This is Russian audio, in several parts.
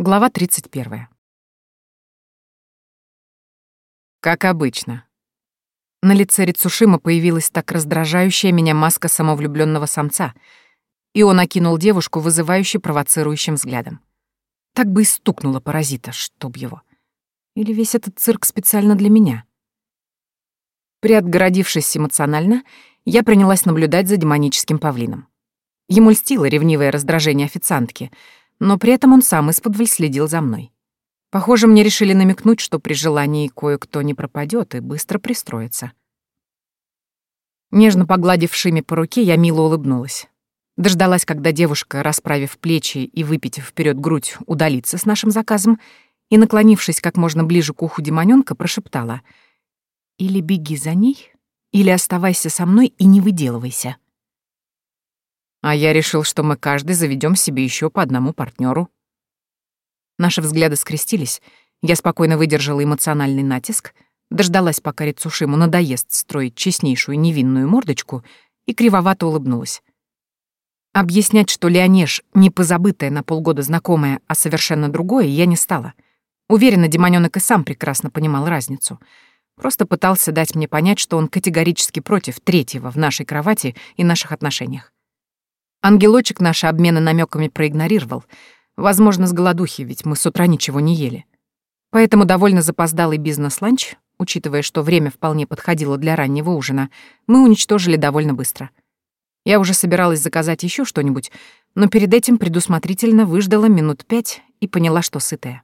Глава 31. Как обычно. На лице Рицушима появилась так раздражающая меня маска самовлюбленного самца, и он окинул девушку вызывающе провоцирующим взглядом. Так бы и стукнуло паразита, чтоб его. Или весь этот цирк специально для меня. Приотгородившись эмоционально, я принялась наблюдать за демоническим павлином. Ему льстило ревнивое раздражение официантки — но при этом он сам из-под следил за мной. Похоже, мне решили намекнуть, что при желании кое-кто не пропадет и быстро пристроится. Нежно погладив Шими по руке, я мило улыбнулась. Дождалась, когда девушка, расправив плечи и выпитив вперед грудь, удалится с нашим заказом, и, наклонившись как можно ближе к уху демонёнка, прошептала «Или беги за ней, или оставайся со мной и не выделывайся». А я решил, что мы каждый заведем себе еще по одному партнеру. Наши взгляды скрестились. Я спокойно выдержала эмоциональный натиск, дождалась, пока Рицушиму надоест строить честнейшую невинную мордочку, и кривовато улыбнулась. Объяснять, что Леонеж не позабытая на полгода знакомая, а совершенно другое, я не стала. Уверена, демонёнок и сам прекрасно понимал разницу. Просто пытался дать мне понять, что он категорически против третьего в нашей кровати и наших отношениях. Ангелочек наши обмены намеками проигнорировал. Возможно, с голодухи, ведь мы с утра ничего не ели. Поэтому довольно запоздалый бизнес-ланч, учитывая, что время вполне подходило для раннего ужина, мы уничтожили довольно быстро. Я уже собиралась заказать еще что-нибудь, но перед этим предусмотрительно выждала минут пять и поняла, что сытая.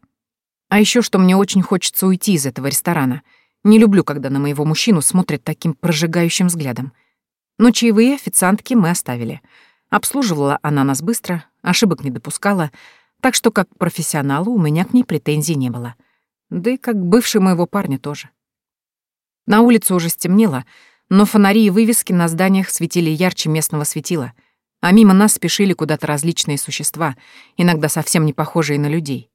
А еще что мне очень хочется уйти из этого ресторана. Не люблю, когда на моего мужчину смотрят таким прожигающим взглядом. Но чаевые официантки мы оставили — Обслуживала она нас быстро, ошибок не допускала, так что как профессионалу у меня к ней претензий не было. Да и как бывший моего парня тоже. На улице уже стемнело, но фонари и вывески на зданиях светили ярче местного светила, а мимо нас спешили куда-то различные существа, иногда совсем не похожие на людей.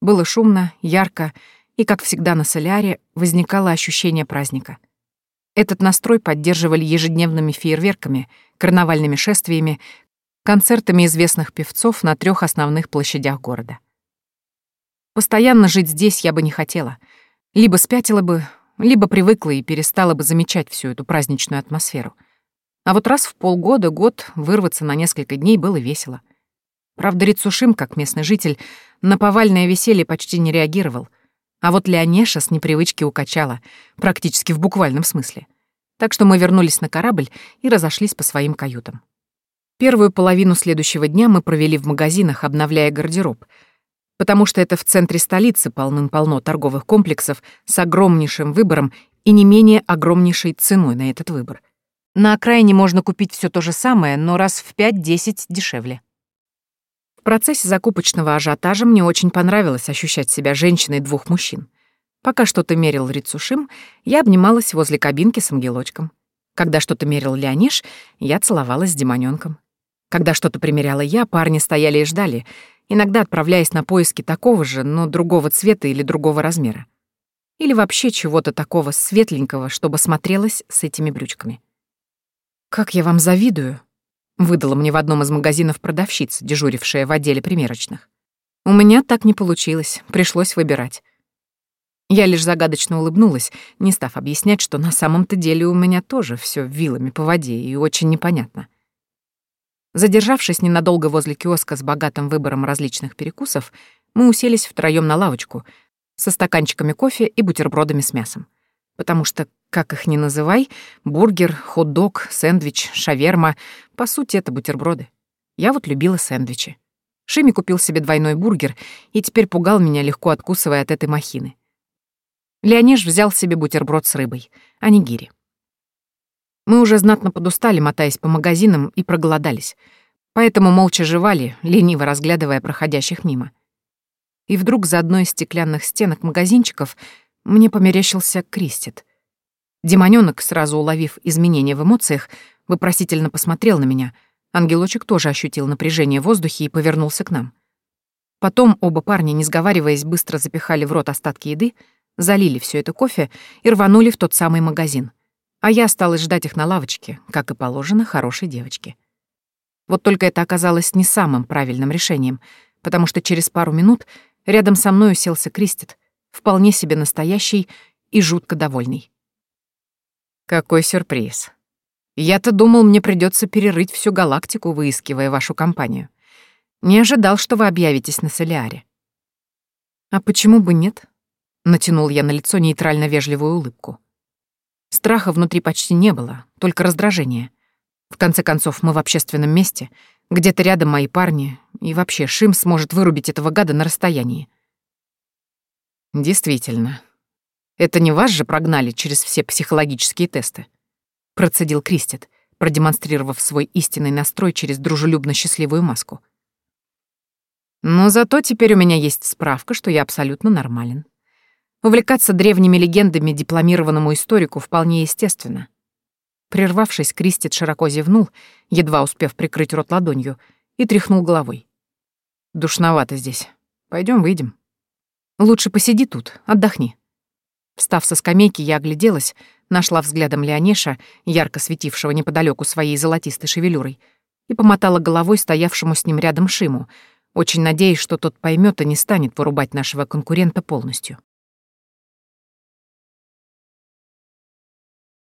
Было шумно, ярко, и, как всегда на соляре, возникало ощущение праздника. Этот настрой поддерживали ежедневными фейерверками — карнавальными шествиями, концертами известных певцов на трех основных площадях города. Постоянно жить здесь я бы не хотела. Либо спятила бы, либо привыкла и перестала бы замечать всю эту праздничную атмосферу. А вот раз в полгода, год вырваться на несколько дней было весело. Правда, Рицушим, как местный житель, на повальное веселье почти не реагировал. А вот Леонеша с непривычки укачала, практически в буквальном смысле — так что мы вернулись на корабль и разошлись по своим каютам. Первую половину следующего дня мы провели в магазинах, обновляя гардероб, потому что это в центре столицы полным-полно торговых комплексов с огромнейшим выбором и не менее огромнейшей ценой на этот выбор. На окраине можно купить все то же самое, но раз в 5-10 дешевле. Процессе закупочного ажиотажа мне очень понравилось ощущать себя женщиной двух мужчин. Пока что-то мерил Рицушим, я обнималась возле кабинки с ангелочком. Когда что-то мерил Леониш, я целовалась с демонёнком. Когда что-то примеряла я, парни стояли и ждали, иногда отправляясь на поиски такого же, но другого цвета или другого размера. Или вообще чего-то такого светленького, чтобы смотрелось с этими брючками. «Как я вам завидую», — выдала мне в одном из магазинов продавщица, дежурившая в отделе примерочных. «У меня так не получилось, пришлось выбирать. Я лишь загадочно улыбнулась, не став объяснять, что на самом-то деле у меня тоже все вилами по воде и очень непонятно. Задержавшись ненадолго возле киоска с богатым выбором различных перекусов, мы уселись втроём на лавочку со стаканчиками кофе и бутербродами с мясом. Потому что, как их ни называй, бургер, хот-дог, сэндвич, шаверма — по сути, это бутерброды. Я вот любила сэндвичи. Шими купил себе двойной бургер и теперь пугал меня, легко откусывая от этой махины. Леонеж взял себе бутерброд с рыбой, а не гири. Мы уже знатно подустали, мотаясь по магазинам, и проголодались. Поэтому молча жевали, лениво разглядывая проходящих мимо. И вдруг за одной из стеклянных стенок магазинчиков мне померещился Кристит. Демонёнок, сразу уловив изменения в эмоциях, вопросительно посмотрел на меня. Ангелочек тоже ощутил напряжение в воздухе и повернулся к нам. Потом оба парня, не сговариваясь, быстро запихали в рот остатки еды, залили все это кофе и рванули в тот самый магазин. А я осталась ждать их на лавочке, как и положено хорошей девочке. Вот только это оказалось не самым правильным решением, потому что через пару минут Рядом со мной уселся Кристит, вполне себе настоящий и жутко довольный. Какой сюрприз. Я-то думал, мне придется перерыть всю галактику, выискивая вашу компанию. Не ожидал, что вы объявитесь на Солиаре. А почему бы нет? Натянул я на лицо нейтрально-вежливую улыбку. Страха внутри почти не было, только раздражение. В конце концов, мы в общественном месте, где-то рядом мои парни, и вообще Шим сможет вырубить этого гада на расстоянии. Действительно. Это не вас же прогнали через все психологические тесты? Процедил Кристит, продемонстрировав свой истинный настрой через дружелюбно-счастливую маску. Но зато теперь у меня есть справка, что я абсолютно нормален. Увлекаться древними легендами дипломированному историку вполне естественно. Прервавшись, Кристит широко зевнул, едва успев прикрыть рот ладонью, и тряхнул головой. «Душновато здесь. Пойдем выйдем. Лучше посиди тут, отдохни». Встав со скамейки, я огляделась, нашла взглядом Леонеша, ярко светившего неподалеку своей золотистой шевелюрой, и помотала головой стоявшему с ним рядом Шиму, очень надеясь, что тот поймет и не станет вырубать нашего конкурента полностью.